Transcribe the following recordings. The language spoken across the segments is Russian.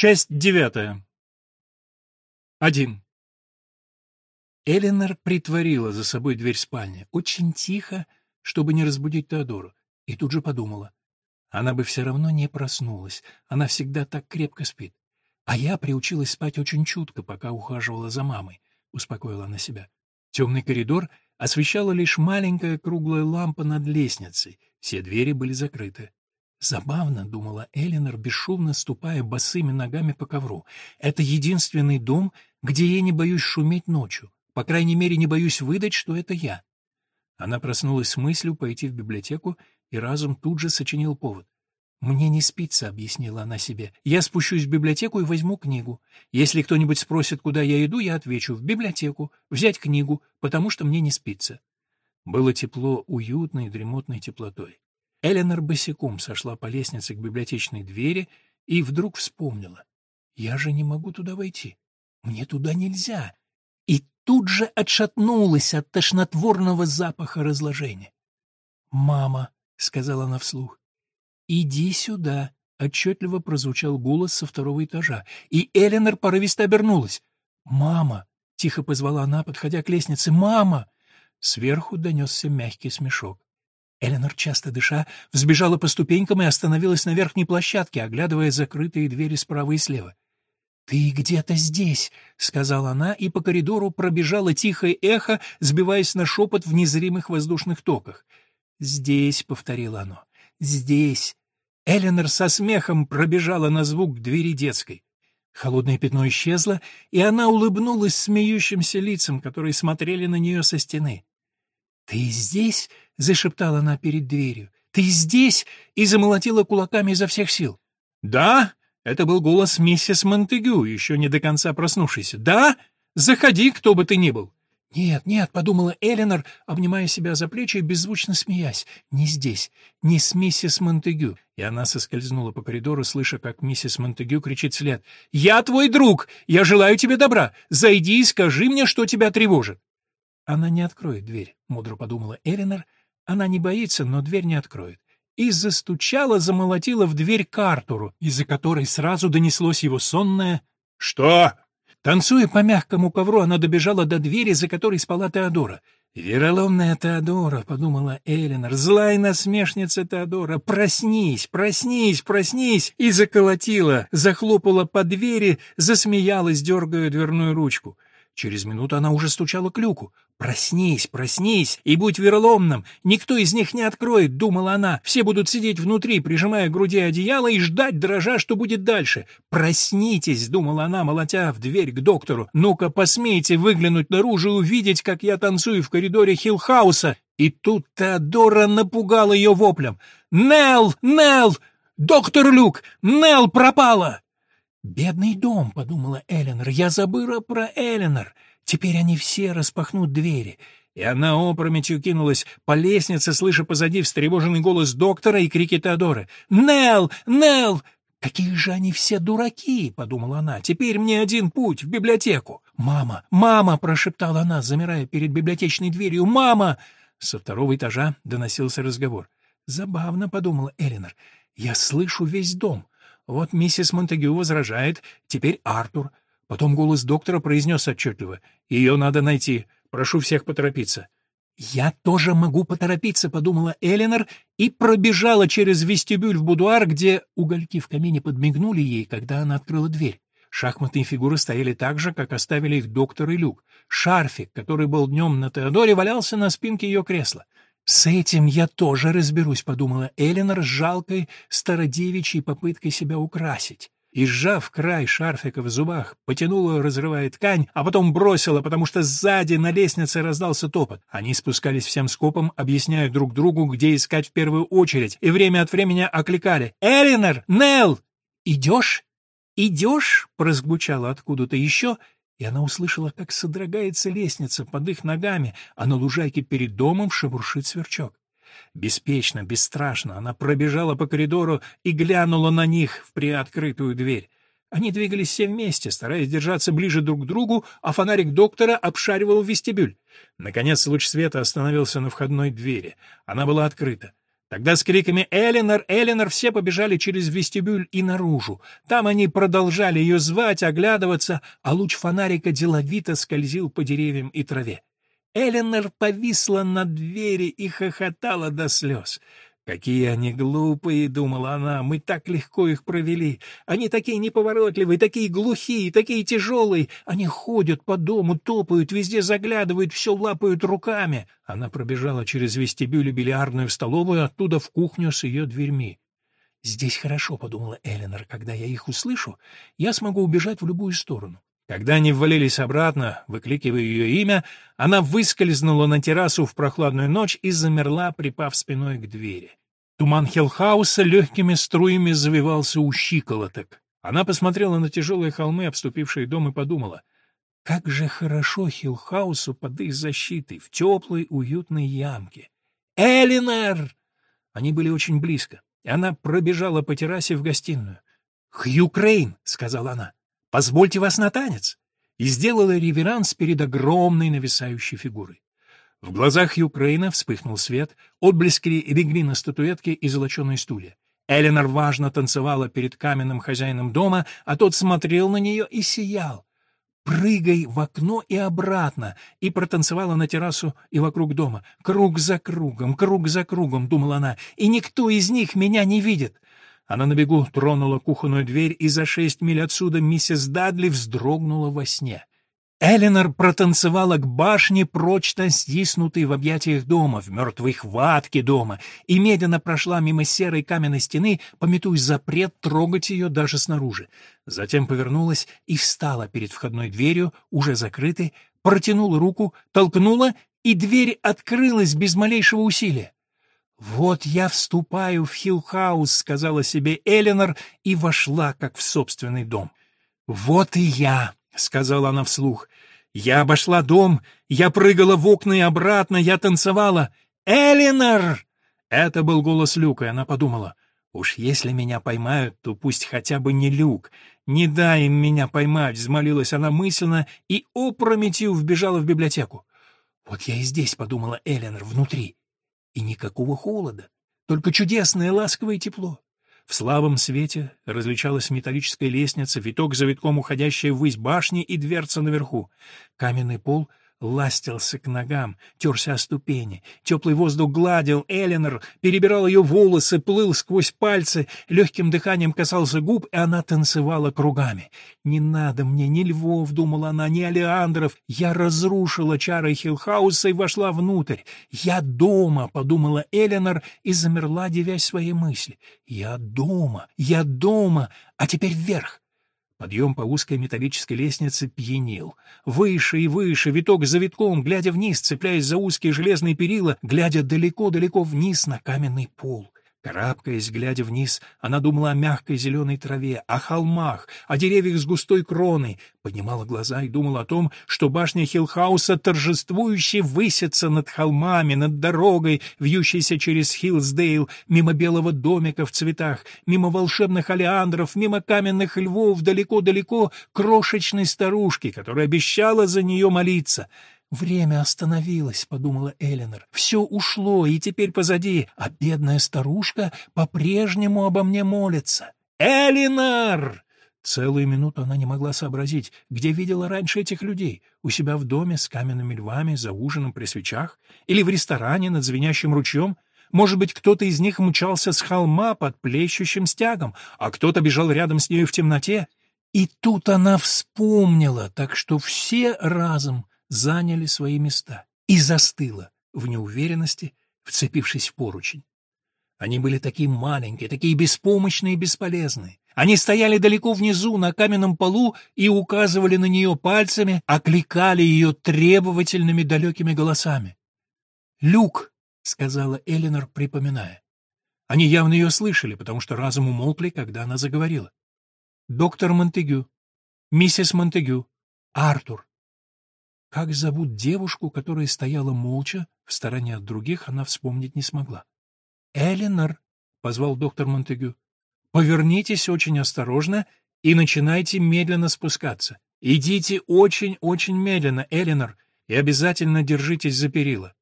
Часть девятая. Один. Эленор притворила за собой дверь спальни, очень тихо, чтобы не разбудить Теодору, и тут же подумала. Она бы все равно не проснулась, она всегда так крепко спит. А я приучилась спать очень чутко, пока ухаживала за мамой, — успокоила она себя. Темный коридор освещала лишь маленькая круглая лампа над лестницей, все двери были закрыты. Забавно, — думала Эленор, бесшумно ступая босыми ногами по ковру. Это единственный дом, где я не боюсь шуметь ночью. По крайней мере, не боюсь выдать, что это я. Она проснулась с мыслью пойти в библиотеку, и разум тут же сочинил повод. «Мне не спится», — объяснила она себе. «Я спущусь в библиотеку и возьму книгу. Если кто-нибудь спросит, куда я иду, я отвечу — в библиотеку, взять книгу, потому что мне не спится». Было тепло, уютной, дремотной теплотой. Эленор босиком сошла по лестнице к библиотечной двери и вдруг вспомнила. «Я же не могу туда войти. Мне туда нельзя». И тут же отшатнулась от тошнотворного запаха разложения. «Мама», — сказала она вслух, — «иди сюда», — отчетливо прозвучал голос со второго этажа, и Эленор порывисто обернулась. «Мама», — тихо позвала она, подходя к лестнице, — «мама». Сверху донесся мягкий смешок. Эленор, часто дыша, взбежала по ступенькам и остановилась на верхней площадке, оглядывая закрытые двери справа и слева. «Ты где-то здесь», — сказала она, и по коридору пробежало тихое эхо, сбиваясь на шепот в незримых воздушных токах. «Здесь», — повторило оно, — «здесь». Эленор со смехом пробежала на звук двери детской. Холодное пятно исчезло, и она улыбнулась смеющимся лицам, которые смотрели на нее со стены. «Ты здесь?» — зашептала она перед дверью. «Ты здесь?» — и замолотила кулаками изо всех сил. «Да?» — это был голос миссис Монтегю, еще не до конца проснувшейся. «Да? Заходи, кто бы ты ни был». «Нет, нет», — подумала Эленор, обнимая себя за плечи и беззвучно смеясь. «Не здесь, не с миссис Монтегю». И она соскользнула по коридору, слыша, как миссис Монтегю кричит вслед. «Я твой друг! Я желаю тебе добра! Зайди и скажи мне, что тебя тревожит!» Она не откроет дверь, мудро подумала Элинор. Она не боится, но дверь не откроет. И застучала, замолотила в дверь к Артуру, из-за которой сразу донеслось его сонное «Что?». Танцуя по мягкому ковру, она добежала до двери, за которой спала Теодора. «Вероломная Теодора», — подумала Элинор, — «злая насмешница Теодора, проснись, проснись, проснись!» И заколотила, захлопала по двери, засмеялась, дергая дверную ручку. Через минуту она уже стучала к люку. «Проснись, проснись и будь вероломным! Никто из них не откроет», — думала она. «Все будут сидеть внутри, прижимая к груди одеяло и ждать, дрожа, что будет дальше. Проснитесь», — думала она, молотя в дверь к доктору. «Ну-ка, посмейте выглянуть наружу и увидеть, как я танцую в коридоре Хиллхауса». И тут Теодора напугала ее воплем. «Нелл! Нелл! Доктор Люк! Нелл пропала!» «Бедный дом», — подумала Эленор, — «я забыла про Эленор. Теперь они все распахнут двери». И она опрометью кинулась по лестнице, слыша позади встревоженный голос доктора и крики Теодоры. «Нелл! Нелл!» «Какие же они все дураки!» — подумала она. «Теперь мне один путь — в библиотеку!» «Мама! Мама!» — прошептала она, замирая перед библиотечной дверью. «Мама!» Со второго этажа доносился разговор. «Забавно», — подумала Эленор. «Я слышу весь дом. Вот миссис Монтегю возражает, теперь Артур. Потом голос доктора произнес отчетливо. «Ее надо найти. Прошу всех поторопиться». «Я тоже могу поторопиться», — подумала Эленор и пробежала через вестибюль в будуар, где угольки в камине подмигнули ей, когда она открыла дверь. Шахматные фигуры стояли так же, как оставили их доктор и Люк. Шарфик, который был днем на Теодоре, валялся на спинке ее кресла. «С этим я тоже разберусь», — подумала Эленор с жалкой стародевичьей попыткой себя украсить. И, сжав край шарфика в зубах, потянула, разрывая ткань, а потом бросила, потому что сзади на лестнице раздался топот. Они спускались всем скопом, объясняя друг другу, где искать в первую очередь, и время от времени окликали «Эленор! Нелл! Идешь? Идешь?» — прозвучало откуда-то еще — и она услышала, как содрогается лестница под их ногами, а на лужайке перед домом шебуршит сверчок. Беспечно, бесстрашно она пробежала по коридору и глянула на них в приоткрытую дверь. Они двигались все вместе, стараясь держаться ближе друг к другу, а фонарик доктора обшаривал вестибюль. Наконец луч света остановился на входной двери. Она была открыта. Тогда с криками «Эленор! Эленор!» все побежали через вестибюль и наружу. Там они продолжали ее звать, оглядываться, а луч фонарика деловито скользил по деревьям и траве. Эленор повисла на двери и хохотала до слез. «Какие они глупые!» — думала она. «Мы так легко их провели. Они такие неповоротливые, такие глухие, такие тяжелые. Они ходят по дому, топают, везде заглядывают, все лапают руками». Она пробежала через вестибюль и бильярдную в столовую, оттуда в кухню с ее дверьми. «Здесь хорошо», — подумала Эленор. «Когда я их услышу, я смогу убежать в любую сторону». Когда они ввалились обратно, выкликивая ее имя, она выскользнула на террасу в прохладную ночь и замерла, припав спиной к двери. Туман Хелхауса легкими струями завивался у щиколоток. Она посмотрела на тяжелые холмы, обступившие дом, и подумала, как же хорошо Хилхаусу под их защитой, в теплой, уютной ямке. «Элинор!» Они были очень близко, и она пробежала по террасе в гостиную. «Хью Крейн!» — сказала она. Позвольте вас на танец!» и сделала реверанс перед огромной нависающей фигурой. В глазах Юкрейна вспыхнул свет, отблески легли на статуэтке и золоченые стулья. Эленор важно танцевала перед каменным хозяином дома, а тот смотрел на нее и сиял. «Прыгай в окно и обратно!» и протанцевала на террасу и вокруг дома. «Круг за кругом, круг за кругом», — думала она, — «и никто из них меня не видит». Она на бегу тронула кухонную дверь, и за шесть миль отсюда миссис Дадли вздрогнула во сне. Эленор протанцевала к башне, прочно стиснутой в объятиях дома, в мертвой хватке дома, и медленно прошла мимо серой каменной стены, пометуя запрет трогать ее даже снаружи. Затем повернулась и встала перед входной дверью, уже закрытой, протянула руку, толкнула, и дверь открылась без малейшего усилия. «Вот я вступаю в Хиллхаус», — сказала себе Эленор и вошла, как в собственный дом. «Вот и я», — сказала она вслух. «Я обошла дом, я прыгала в окна и обратно, я танцевала. Эленор!» Это был голос Люка, и она подумала. «Уж если меня поймают, то пусть хотя бы не Люк. Не дай им меня поймать», — взмолилась она мысленно и опрометью вбежала в библиотеку. «Вот я и здесь», — подумала Эленор, — «внутри. И никакого холода, только чудесное ласковое тепло. В слабом свете различалась металлическая лестница, виток за витком уходящая ввысь башни и дверца наверху. Каменный пол ластился к ногам, терся о ступени. Теплый воздух гладил Эленор, перебирал ее волосы, плыл сквозь пальцы, легким дыханием касался губ, и она танцевала кругами. «Не надо мне ни львов», — думала она, — «ни алиандров. Я разрушила чары Хиллхауса и вошла внутрь. Я дома», — подумала Эленор и замерла, дивясь своей мысли. «Я дома, я дома, а теперь вверх». Подъем по узкой металлической лестнице пьянил. Выше и выше, виток за витком, глядя вниз, цепляясь за узкие железные перила, глядя далеко-далеко вниз на каменный пол. Карабкаясь, глядя вниз, она думала о мягкой зеленой траве, о холмах, о деревьях с густой кроной, поднимала глаза и думала о том, что башня Хиллхауса торжествующе высится над холмами, над дорогой, вьющейся через Хиллсдейл, мимо белого домика в цветах, мимо волшебных олеандров, мимо каменных львов, далеко-далеко крошечной старушки, которая обещала за нее молиться — «Время остановилось», — подумала Эленор. «Все ушло, и теперь позади, а бедная старушка по-прежнему обо мне молится». «Элинор!» Целую минуту она не могла сообразить, где видела раньше этих людей, у себя в доме с каменными львами, за ужином при свечах, или в ресторане над звенящим ручьем. Может быть, кто-то из них мчался с холма под плещущим стягом, а кто-то бежал рядом с нею в темноте. И тут она вспомнила, так что все разом заняли свои места и застыла в неуверенности, вцепившись в поручень. Они были такие маленькие, такие беспомощные и бесполезные. Они стояли далеко внизу на каменном полу и указывали на нее пальцами, окликали ее требовательными далекими голосами. «Люк!» — сказала Элинор, припоминая. Они явно ее слышали, потому что разом умолкли, когда она заговорила. «Доктор Монтегю, миссис Монтегю, Артур, как зовут девушку, которая стояла молча, в стороне от других, она вспомнить не смогла. «Эленор», — позвал доктор Монтегю, — «повернитесь очень осторожно и начинайте медленно спускаться. Идите очень-очень медленно, Эленор, и обязательно держитесь за перила».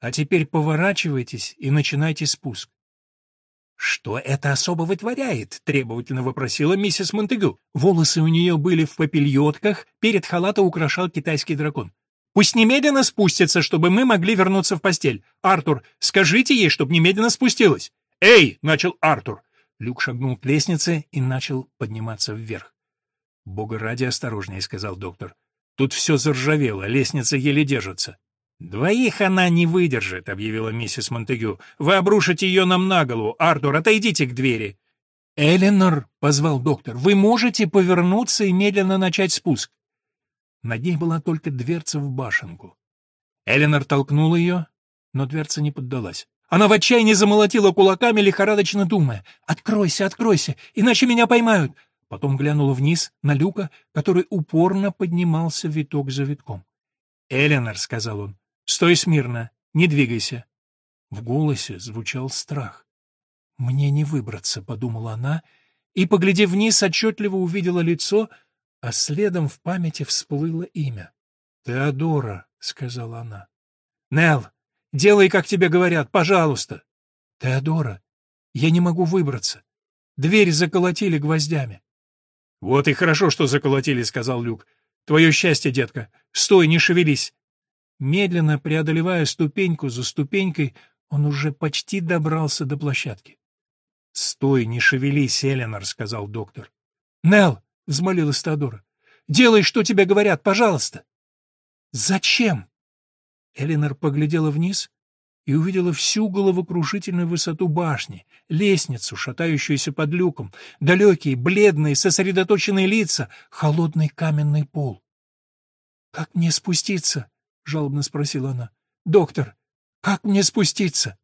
А теперь поворачивайтесь и начинайте спуск. «Что это особо вытворяет?» — требовательно вопросила миссис Монтегю. Волосы у нее были в попельотках, перед халата украшал китайский дракон. «Пусть немедленно спустится, чтобы мы могли вернуться в постель. Артур, скажите ей, чтобы немедленно спустилась». «Эй!» — начал Артур. Люк шагнул к лестнице и начал подниматься вверх. «Бога ради осторожнее», — сказал доктор. «Тут все заржавело, лестница еле держится». «Двоих она не выдержит», — объявила миссис Монтегю. «Вы обрушите ее нам на голову. Артур, отойдите к двери». «Эленор», — позвал доктор, — «вы можете повернуться и медленно начать спуск». Над ней была только дверца в башенку. Эленор толкнула ее, но дверца не поддалась. Она в отчаянии замолотила кулаками, лихорадочно думая. «Откройся, откройся, иначе меня поймают!» Потом глянула вниз, на люка, который упорно поднимался виток за витком. «Эленор», — сказал он, — «стой смирно, не двигайся». В голосе звучал страх. «Мне не выбраться», — подумала она, и, поглядев вниз, отчетливо увидела лицо, а следом в памяти всплыло имя. «Теодора», — сказала она. «Нелл, делай, как тебе говорят, пожалуйста». «Теодора, я не могу выбраться. Дверь заколотили гвоздями». «Вот и хорошо, что заколотили», — сказал Люк. «Твое счастье, детка. Стой, не шевелись». Медленно преодолевая ступеньку за ступенькой, он уже почти добрался до площадки. «Стой, не шевелись, Эленор», — сказал доктор. «Нелл!» — взмолилась Теодора. «Делай, что тебе говорят, пожалуйста!» «Зачем?» Эленор поглядела вниз и увидела всю головокрушительную высоту башни, лестницу, шатающуюся под люком, далекие, бледные, сосредоточенные лица, холодный каменный пол. «Как мне спуститься?» — жалобно спросила она. «Доктор, как мне спуститься?»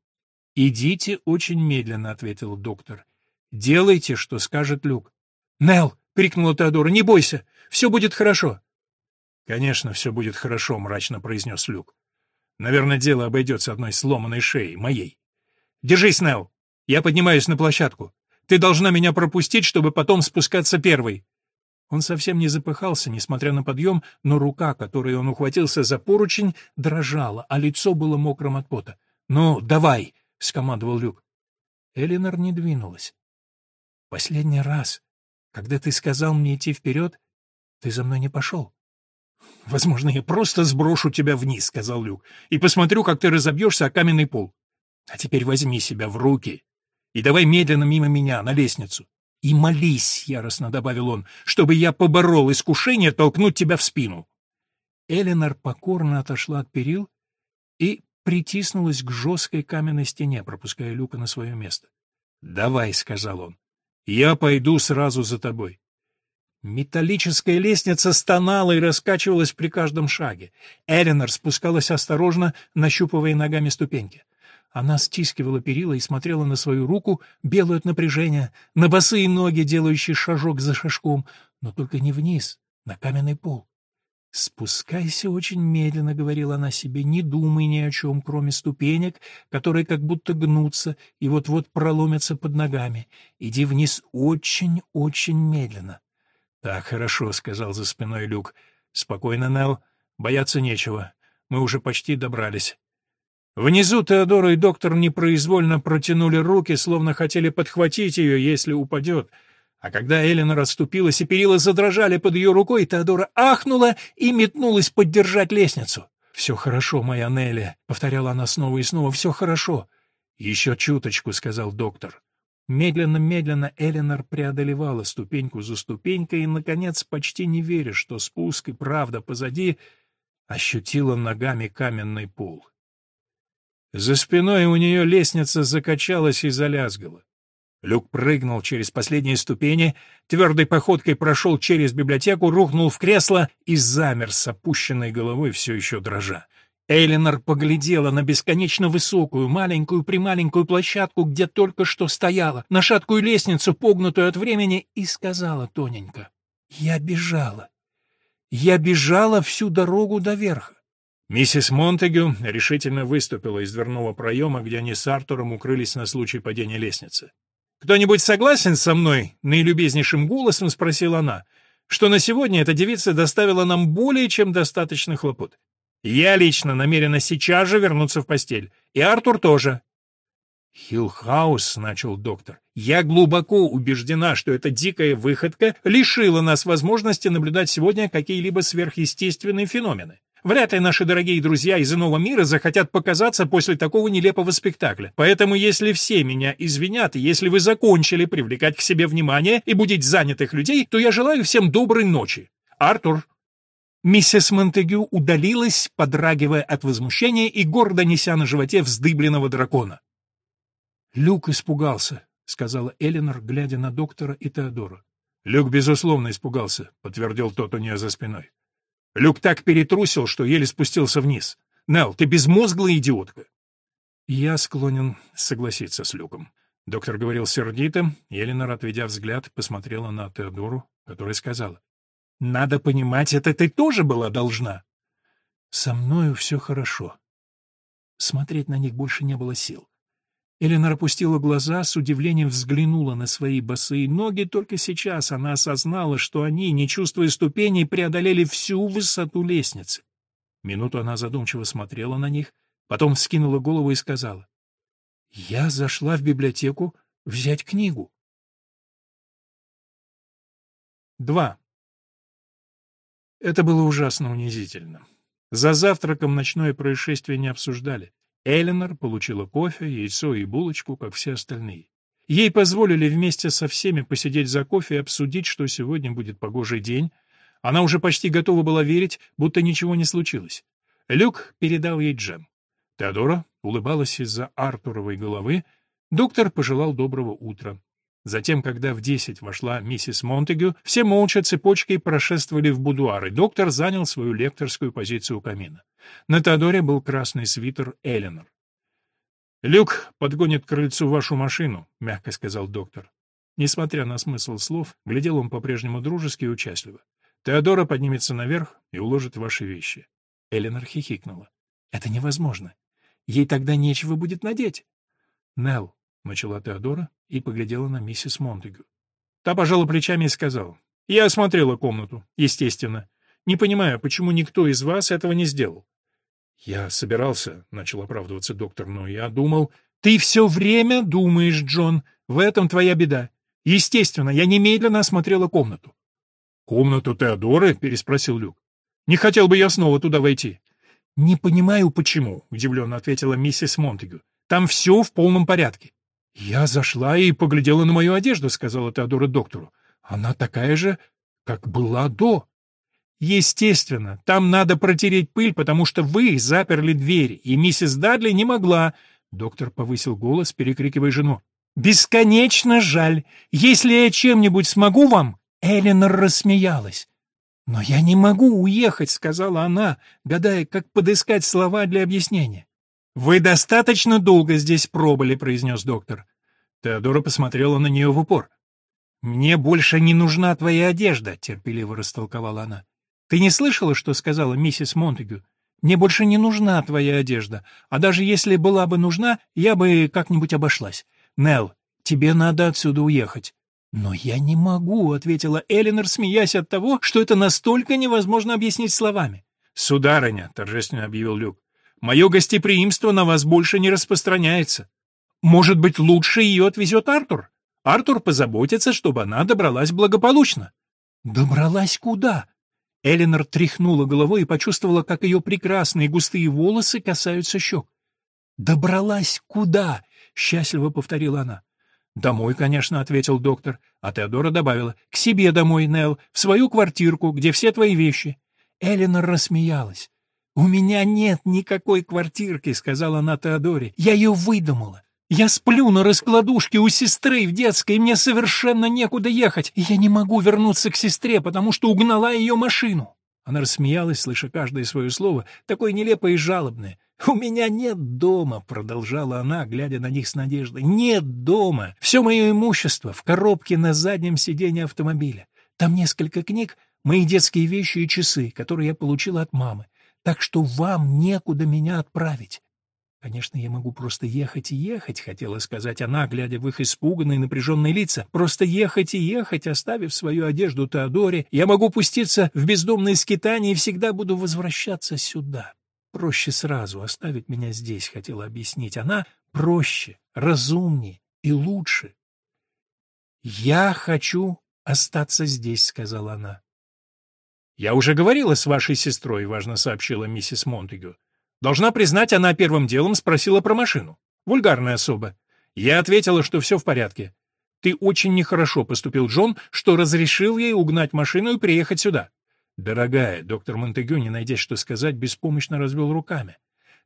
«Идите очень медленно», — ответил доктор. «Делайте, что скажет Люк». «Нелл!» — крикнула Теодора. «Не бойся! Все будет хорошо!» «Конечно, все будет хорошо», — мрачно произнес Люк. Наверное, дело обойдется одной сломанной шеей, моей. Держись, Нелл. Я поднимаюсь на площадку. Ты должна меня пропустить, чтобы потом спускаться первой. Он совсем не запыхался, несмотря на подъем, но рука, которой он ухватился за поручень, дрожала, а лицо было мокрым от пота. «Ну, давай!» — скомандовал Люк. Элинор не двинулась. «Последний раз, когда ты сказал мне идти вперед, ты за мной не пошел. «Возможно, я просто сброшу тебя вниз», — сказал Люк, «и посмотрю, как ты разобьешься о каменный пол. А теперь возьми себя в руки и давай медленно мимо меня на лестницу. И молись, — яростно добавил он, — чтобы я поборол искушение толкнуть тебя в спину». Эленор покорно отошла от перил и притиснулась к жесткой каменной стене, пропуская Люка на свое место. «Давай», — сказал он, — «я пойду сразу за тобой». Металлическая лестница стонала и раскачивалась при каждом шаге. Эленор спускалась осторожно, нащупывая ногами ступеньки. Она стискивала перила и смотрела на свою руку, белую от напряжения, на босые ноги, делающие шажок за шажком, но только не вниз, на каменный пол. «Спускайся очень медленно», — говорила она себе, — «не думай ни о чем, кроме ступенек, которые как будто гнутся и вот-вот проломятся под ногами. Иди вниз очень-очень медленно». «Так, хорошо», — сказал за спиной Люк. «Спокойно, Нелл. Бояться нечего. Мы уже почти добрались». Внизу Теодора и доктор непроизвольно протянули руки, словно хотели подхватить ее, если упадет. А когда Эллен расступилась и перила задрожали под ее рукой, Теодора ахнула и метнулась поддержать лестницу. «Все хорошо, моя Нелли», — повторяла она снова и снова, — «все хорошо». «Еще чуточку», — сказал доктор. Медленно-медленно Эленор преодолевала ступеньку за ступенькой и, наконец, почти не веря, что спуск и правда позади, ощутила ногами каменный пол. За спиной у нее лестница закачалась и залязгала. Люк прыгнул через последние ступени, твердой походкой прошел через библиотеку, рухнул в кресло и замер с опущенной головой все еще дрожа. Эйлинор поглядела на бесконечно высокую, маленькую-прималенькую площадку, где только что стояла, на шаткую лестницу, погнутую от времени, и сказала тоненько. «Я бежала. Я бежала всю дорогу до верха». Миссис Монтегю решительно выступила из дверного проема, где они с Артуром укрылись на случай падения лестницы. «Кто-нибудь согласен со мной?» — наилюбезнейшим голосом спросила она, что на сегодня эта девица доставила нам более чем достаточно хлопот. Я лично намерена сейчас же вернуться в постель. И Артур тоже. «Хиллхаус», — начал доктор, — «я глубоко убеждена, что эта дикая выходка лишила нас возможности наблюдать сегодня какие-либо сверхъестественные феномены. Вряд ли наши дорогие друзья из иного мира захотят показаться после такого нелепого спектакля. Поэтому, если все меня извинят, и если вы закончили привлекать к себе внимание и будить занятых людей, то я желаю всем доброй ночи. Артур». Миссис Монтегю удалилась, подрагивая от возмущения и гордо неся на животе вздыбленного дракона. «Люк испугался», — сказала Эленор, глядя на доктора и Теодора. «Люк, безусловно, испугался», — подтвердил тот у нее за спиной. «Люк так перетрусил, что еле спустился вниз. Нелл, ты безмозглая идиотка». «Я склонен согласиться с Люком». Доктор говорил сердито, и Эленор, отведя взгляд, посмотрела на Теодору, которая сказала. «Надо понимать, это ты тоже была должна». «Со мною все хорошо». Смотреть на них больше не было сил. Эленор опустила глаза, с удивлением взглянула на свои босые ноги, только сейчас она осознала, что они, не чувствуя ступеней, преодолели всю высоту лестницы. Минуту она задумчиво смотрела на них, потом вскинула голову и сказала, «Я зашла в библиотеку взять книгу». Два. Это было ужасно унизительно. За завтраком ночное происшествие не обсуждали. Эленор получила кофе, яйцо и булочку, как все остальные. Ей позволили вместе со всеми посидеть за кофе и обсудить, что сегодня будет погожий день. Она уже почти готова была верить, будто ничего не случилось. Люк передал ей джем. Теодора улыбалась из-за Артуровой головы. Доктор пожелал доброго утра. Затем, когда в десять вошла миссис Монтегю, все молча цепочкой прошествовали в будуар, и доктор занял свою лекторскую позицию у камина. На Теодоре был красный свитер Эленор. «Люк подгонит к крыльцу вашу машину», — мягко сказал доктор. Несмотря на смысл слов, глядел он по-прежнему дружески и участливо. «Теодора поднимется наверх и уложит ваши вещи». Эленор хихикнула. «Это невозможно. Ей тогда нечего будет надеть». «Нелл, начала Теодора и поглядела на миссис Монтегю. Та пожала плечами и сказала. «Я осмотрела комнату, естественно. Не понимаю, почему никто из вас этого не сделал». «Я собирался», — начал оправдываться доктор, — «но я думал...» «Ты все время думаешь, Джон. В этом твоя беда. Естественно, я немедленно осмотрела комнату». «Комнату Теодоры?» — переспросил Люк. «Не хотел бы я снова туда войти». «Не понимаю, почему», — удивленно ответила миссис Монтегю. «Там все в полном порядке. «Я зашла и поглядела на мою одежду», — сказала Теодора доктору. «Она такая же, как была до». «Естественно, там надо протереть пыль, потому что вы заперли дверь, и миссис Дадли не могла...» Доктор повысил голос, перекрикивая жену. «Бесконечно жаль. Если я чем-нибудь смогу вам...» Эленор рассмеялась. «Но я не могу уехать», — сказала она, гадая, как подыскать слова для объяснения. «Вы достаточно долго здесь пробыли», — произнес доктор. Теодора посмотрела на нее в упор. «Мне больше не нужна твоя одежда», — терпеливо растолковала она. «Ты не слышала, что сказала миссис Монтегю? Мне больше не нужна твоя одежда, а даже если была бы нужна, я бы как-нибудь обошлась. Нелл, тебе надо отсюда уехать». «Но я не могу», — ответила Элинор, смеясь от того, что это настолько невозможно объяснить словами. «Сударыня», — торжественно объявил Люк, Мое гостеприимство на вас больше не распространяется. Может быть, лучше ее отвезет Артур? Артур позаботится, чтобы она добралась благополучно. Добралась куда? Эленор тряхнула головой и почувствовала, как ее прекрасные густые волосы касаются щек. «Добралась куда?» — счастливо повторила она. «Домой, конечно», — ответил доктор, а Теодора добавила. «К себе домой, Нелл, в свою квартирку, где все твои вещи». Эленор рассмеялась. «У меня нет никакой квартирки», — сказала она Теодоре. «Я ее выдумала. Я сплю на раскладушке у сестры в детской, мне совершенно некуда ехать, я не могу вернуться к сестре, потому что угнала ее машину». Она рассмеялась, слыша каждое свое слово, такое нелепое и жалобное. «У меня нет дома», — продолжала она, глядя на них с надеждой. «Нет дома. Все мое имущество в коробке на заднем сиденье автомобиля. Там несколько книг, мои детские вещи и часы, которые я получила от мамы так что вам некуда меня отправить. Конечно, я могу просто ехать и ехать, хотела сказать она, глядя в их испуганные напряженные лица. Просто ехать и ехать, оставив свою одежду Теодоре, я могу пуститься в бездомные скитания и всегда буду возвращаться сюда. проще сразу оставить меня здесь, хотела объяснить. Она проще, разумнее и лучше. «Я хочу остаться здесь», — сказала она. «Я уже говорила с вашей сестрой», — важно сообщила миссис Монтегю. Должна признать, она первым делом спросила про машину. Вульгарная особа. Я ответила, что все в порядке. Ты очень нехорошо поступил, Джон, что разрешил ей угнать машину и приехать сюда. Дорогая, доктор Монтегю, не найдя что сказать, беспомощно развел руками.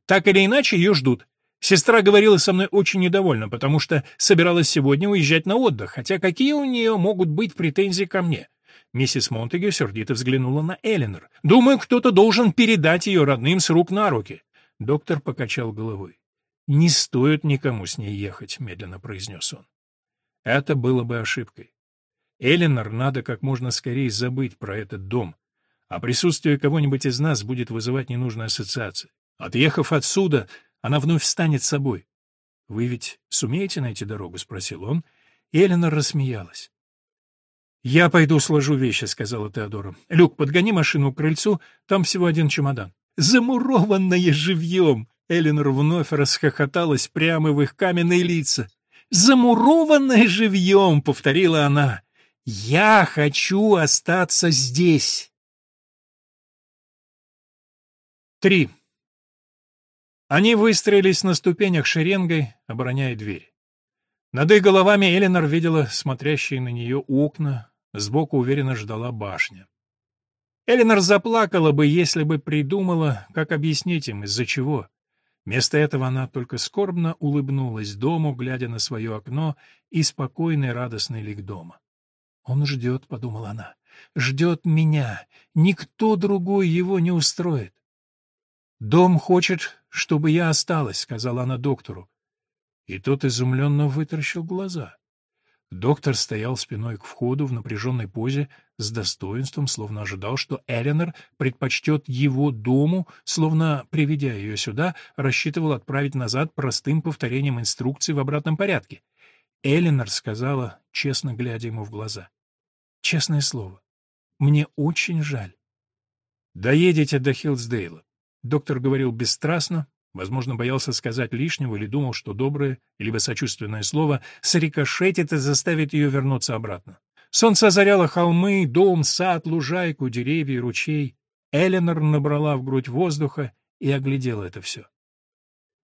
Так или иначе, ее ждут. Сестра говорила со мной очень недовольна, потому что собиралась сегодня уезжать на отдых, хотя какие у нее могут быть претензии ко мне? Миссис Монтегю сердито взглянула на Эленор. «Думаю, кто-то должен передать ее родным с рук на руки». Доктор покачал головой. «Не стоит никому с ней ехать», — медленно произнес он. Это было бы ошибкой. Эленор надо как можно скорее забыть про этот дом, а присутствие кого-нибудь из нас будет вызывать ненужные ассоциации. Отъехав отсюда, она вновь станет собой. «Вы ведь сумеете найти дорогу?» — спросил он. И Эленор рассмеялась. «Я пойду сложу вещи», — сказала Теодора. «Люк, подгони машину к крыльцу, там всего один чемодан». «Замурованное живьем!» Эленор вновь расхохоталась прямо в их каменные лица. «Замурованное живьем!» — повторила она. «Я хочу остаться здесь!» Три. Они выстроились на ступенях шеренгой, обороняя дверь. Над их головами Эленор видела смотрящие на нее окна, сбоку уверенно ждала башня. Эленор заплакала бы, если бы придумала, как объяснить им, из-за чего. Вместо этого она только скорбно улыбнулась дому, глядя на свое окно и спокойный радостный лик дома. «Он ждет», — подумала она, — «ждет меня. Никто другой его не устроит». «Дом хочет, чтобы я осталась», — сказала она доктору. И тот изумленно вытаращил глаза. Доктор стоял спиной к входу в напряженной позе, с достоинством, словно ожидал, что Эленор предпочтет его дому, словно, приведя ее сюда, рассчитывал отправить назад простым повторением инструкций в обратном порядке. Эленор сказала, честно глядя ему в глаза. «Честное слово, мне очень жаль». «Доедете до Хилсдейла». Доктор говорил бесстрастно, Возможно, боялся сказать лишнего или думал, что доброе, либо сочувственное слово срикошетит и заставит ее вернуться обратно. Солнце озаряло холмы, дом, сад, лужайку, деревья и ручей. Эленор набрала в грудь воздуха и оглядела это все.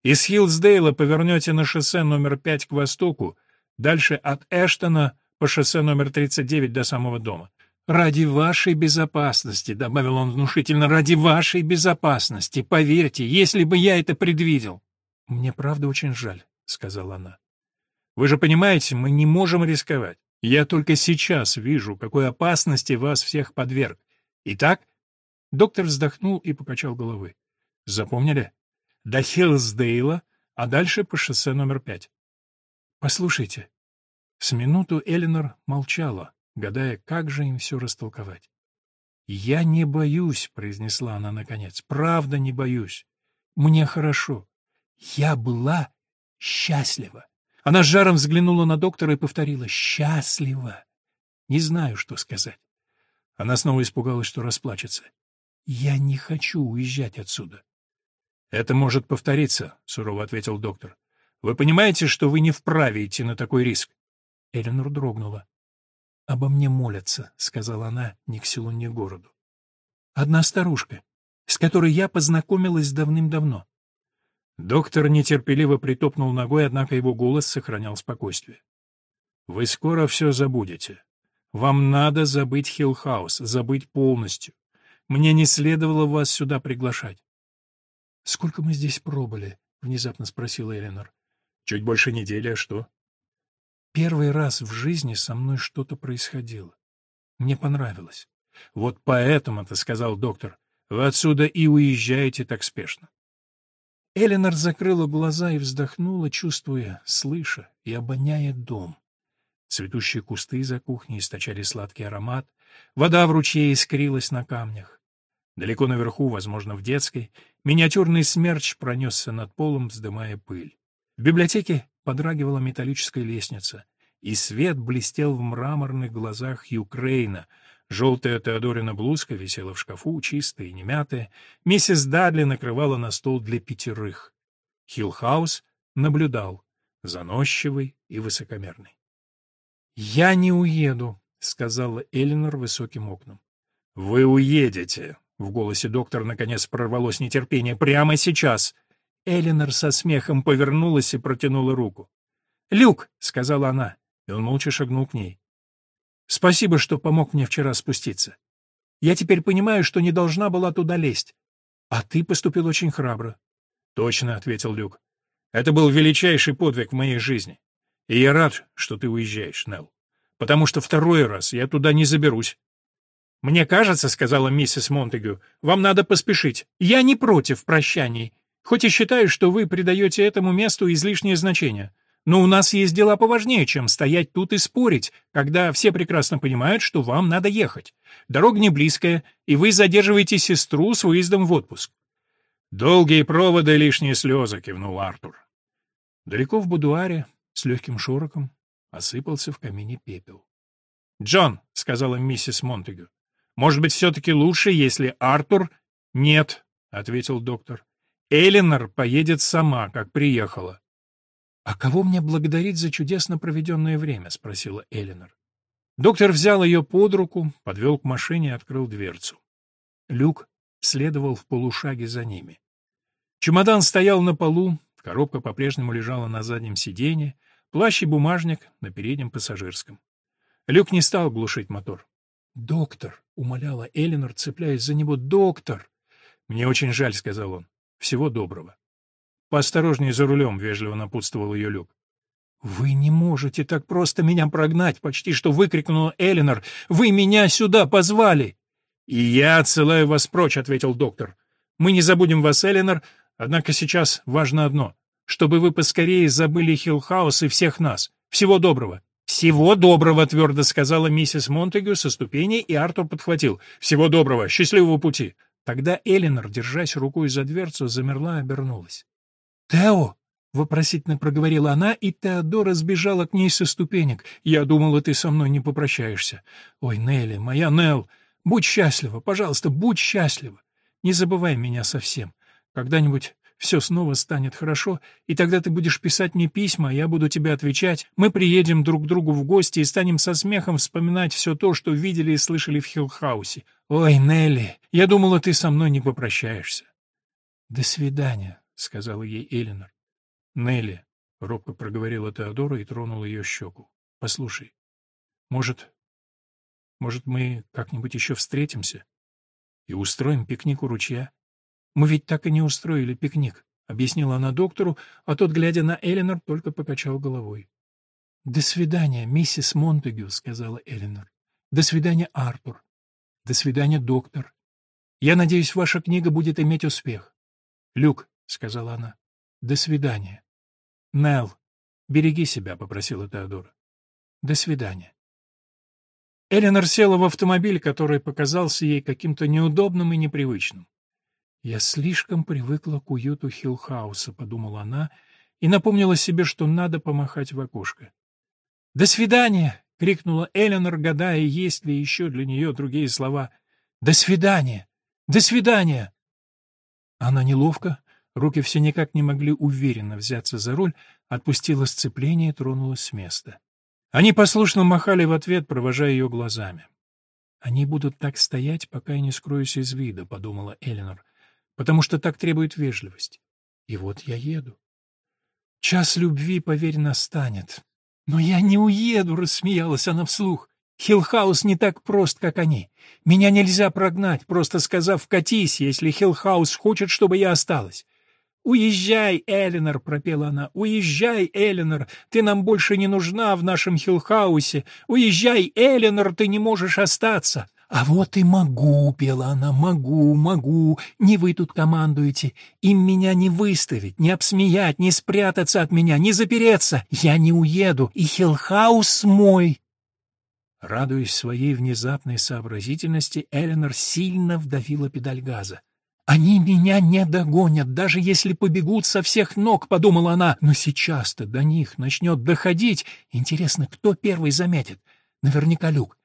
Из Хилсдейла повернете на шоссе номер 5 к востоку, дальше от Эштона по шоссе номер 39 до самого дома. «Ради вашей безопасности», — добавил он внушительно, — «ради вашей безопасности. Поверьте, если бы я это предвидел». «Мне правда очень жаль», — сказала она. «Вы же понимаете, мы не можем рисковать. Я только сейчас вижу, какой опасности вас всех подверг. Итак?» Доктор вздохнул и покачал головой. «Запомнили? До Хиллсдейла, а дальше по шоссе номер пять». «Послушайте». С минуту Эленор молчала гадая, как же им все растолковать. «Я не боюсь», — произнесла она наконец, — «правда не боюсь. Мне хорошо. Я была счастлива». Она с жаром взглянула на доктора и повторила «счастлива». Не знаю, что сказать. Она снова испугалась, что расплачется. «Я не хочу уезжать отсюда». «Это может повториться», — сурово ответил доктор. «Вы понимаете, что вы не вправе идти на такой риск?» Эленор дрогнула. «Обо мне молятся», — сказала она ни к селу, ни к городу. «Одна старушка, с которой я познакомилась давным-давно». Доктор нетерпеливо притопнул ногой, однако его голос сохранял спокойствие. «Вы скоро все забудете. Вам надо забыть Хиллхаус, забыть полностью. Мне не следовало вас сюда приглашать». «Сколько мы здесь пробыли?» — внезапно спросила Эленор. «Чуть больше недели, а что?» Первый раз в жизни со мной что-то происходило. Мне понравилось. Вот поэтому-то, — сказал доктор, — вы отсюда и уезжаете так спешно. Эленор закрыла глаза и вздохнула, чувствуя, слыша и обоняя дом. Цветущие кусты за кухней источали сладкий аромат, вода в ручье искрилась на камнях. Далеко наверху, возможно, в детской, миниатюрный смерч пронесся над полом, вздымая пыль. В библиотеке подрагивала металлическая лестница, и свет блестел в мраморных глазах Юкрейна, Желтая Теодорина блузка висела в шкафу, чистая и немятая. Миссис Дадли накрывала на стол для пятерых. Хиллхаус наблюдал, заносчивый и высокомерный. «Я не уеду», — сказала Элинор высоким окном. «Вы уедете», — в голосе доктора наконец прорвалось нетерпение, — «прямо сейчас». Элинор со смехом повернулась и протянула руку. «Люк», — сказала она, и он молча шагнул к ней. «Спасибо, что помог мне вчера спуститься. Я теперь понимаю, что не должна была туда лезть. А ты поступил очень храбро». «Точно», — ответил Люк. «Это был величайший подвиг в моей жизни. И я рад, что ты уезжаешь, Нелл, потому что второй раз я туда не заберусь. «Мне кажется, — сказала миссис Монтегю, — вам надо поспешить. Я не против прощаний, хоть и считаю, что вы придаете этому месту излишнее значение. Но у нас есть дела поважнее, чем стоять тут и спорить, когда все прекрасно понимают, что вам надо ехать. Дорога не близкая, и вы задерживаете сестру с выездом в отпуск». «Долгие проводы лишние слезы», — кивнул Артур. Далеко в будуаре, с легким шороком, осыпался в камине пепел. «Джон», — сказала миссис Монтегю, может быть, все-таки лучше, если Артур... — Нет, — ответил доктор. — Элинор поедет сама, как приехала. — А кого мне благодарить за чудесно проведенное время? — спросила Элинор. Доктор взял ее под руку, подвел к машине и открыл дверцу. Люк следовал в полушаге за ними. Чемодан стоял на полу, коробка по-прежнему лежала на заднем сиденье, плащ и бумажник на переднем пассажирском. Люк не стал глушить мотор. «Доктор!» — умоляла Элинор, цепляясь за него. «Доктор!» «Мне очень жаль», — сказал он. «Всего доброго». «Поосторожнее за рулем», — вежливо напутствовал ее Люк. «Вы не можете так просто меня прогнать!» — почти что выкрикнула Элинор. «Вы меня сюда позвали!» «И я отсылаю вас прочь», — ответил доктор. «Мы не забудем вас, Элинор, однако сейчас важно одно — чтобы вы поскорее забыли Хиллхаус и всех нас. Всего доброго!» «Всего доброго», — твердо сказала миссис Монтегю со ступеней, и Артур подхватил. «Всего доброго, счастливого пути». Тогда Элинор, держась рукой за дверцу, замерла и обернулась. «Тео!» — вопросительно проговорила она, и Теодора сбежала к ней со ступенек. «Я думала, ты со мной не попрощаешься. Ой, Нелли, моя Нелл, будь счастлива, пожалуйста, будь счастлива. Не забывай меня совсем. Когда-нибудь все снова станет хорошо, и тогда ты будешь писать мне письма, а я буду тебе отвечать. Мы приедем друг к другу в гости и станем со смехом вспоминать все то, что видели и слышали в Хиллхаусе. Ой, Нелли, я думала, ты со мной не попрощаешься. До свидания, сказала ей Элинор. Нелли, робко проговорила Теодора и тронула ее щеку. Послушай, может, может, мы как-нибудь еще встретимся и устроим пикник у ручья? Мы ведь так и не устроили пикник, — объяснила она доктору, а тот, глядя на Эленор, только покачал головой. — До свидания, миссис Монтегю, — сказала Эленор. — До свидания, Артур. До свидания, доктор. Я надеюсь, ваша книга будет иметь успех. — Люк, — сказала она, — до свидания. — Нелл, береги себя, — попросила Теодора. — До свидания. Эленор села в автомобиль, который показался ей каким-то неудобным и непривычным. «Я слишком привыкла к уюту Хиллхауса», — подумала она, и напомнила себе, что надо помахать в окошко. «До свидания!» — крикнула Эленор, гадая, есть ли еще для нее другие слова. «До свидания! До свидания!» Она неловко, руки все никак не могли уверенно взяться за руль, отпустила сцепление и тронулась с места. Они послушно махали в ответ, провожая ее глазами. «Они будут так стоять, пока я не скроюсь из вида», — подумала Эленор потому что так требует вежливость. И вот я еду. Час любви, поверь, настанет. Но я не уеду, рассмеялась она вслух. Хиллхаус не так прост, как они. Меня нельзя прогнать, просто сказав «катись», если Хиллхаус хочет, чтобы я осталась. «Уезжай, Эленор!» — пропела она. «Уезжай, Эленор! Ты нам больше не нужна в нашем Хиллхаусе! Уезжай, Эленор! Ты не можешь остаться!» «А вот и могу», — пела она, — «могу, могу. Не вы тут командуете. Им меня не выставить, не обсмеять, не спрятаться от меня, не запереться. Я не уеду, и Хиллхаус мой». Радуясь своей внезапной сообразительности, Эленор сильно вдавила педаль газа. «Они меня не догонят, даже если побегут со всех ног», — подумала она. «Но сейчас-то до них начнет доходить. Интересно, кто первый заметит? Наверняка Люк.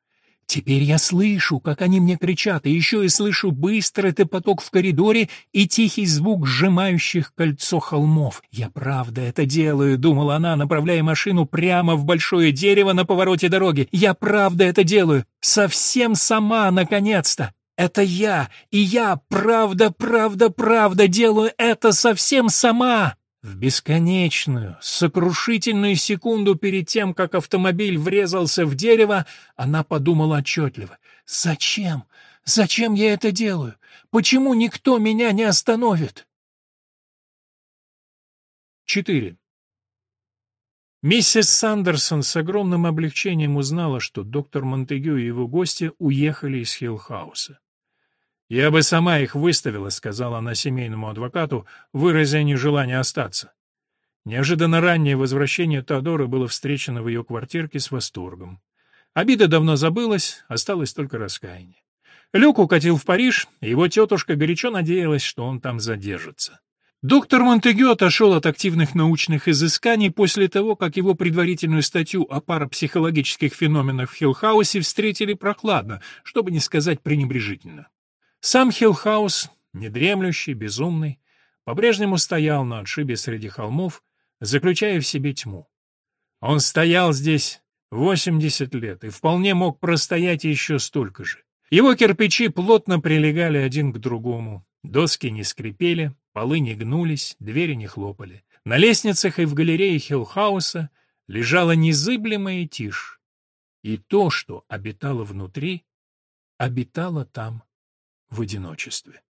Теперь я слышу, как они мне кричат, и еще и слышу быстрый поток в коридоре и тихий звук сжимающих кольцо холмов. Я правда это делаю, думала она, направляя машину прямо в большое дерево на повороте дороги. Я правда это делаю. Совсем сама, наконец-то. Это я, и я, правда, правда, правда, делаю это совсем сама. В бесконечную, сокрушительную секунду перед тем, как автомобиль врезался в дерево, она подумала отчетливо. «Зачем? Зачем я это делаю? Почему никто меня не остановит?» 4. Миссис Сандерсон с огромным облегчением узнала, что доктор Монтегю и его гости уехали из Хиллхауса. «Я бы сама их выставила», — сказала она семейному адвокату, выразя нежелание остаться. Неожиданно раннее возвращение Теодора было встречено в ее квартирке с восторгом. Обида давно забылась, осталось только раскаяние. Люк укатил в Париж, и его тетушка горячо надеялась, что он там задержится. Доктор Монтегю отошел от активных научных изысканий после того, как его предварительную статью о парапсихологических феноменах в Хиллхаусе встретили прохладно, чтобы не сказать пренебрежительно. Сам Хиллхаус, недремлющий, безумный, по-прежнему стоял на отшибе среди холмов, заключая в себе тьму. Он стоял здесь 80 лет и вполне мог простоять еще столько же. Его кирпичи плотно прилегали один к другому, доски не скрипели, полы не гнулись, двери не хлопали. На лестницах и в галерее Хиллхауса лежала незыблемая тишь, и то, что обитало внутри, обитало там в одиночестве.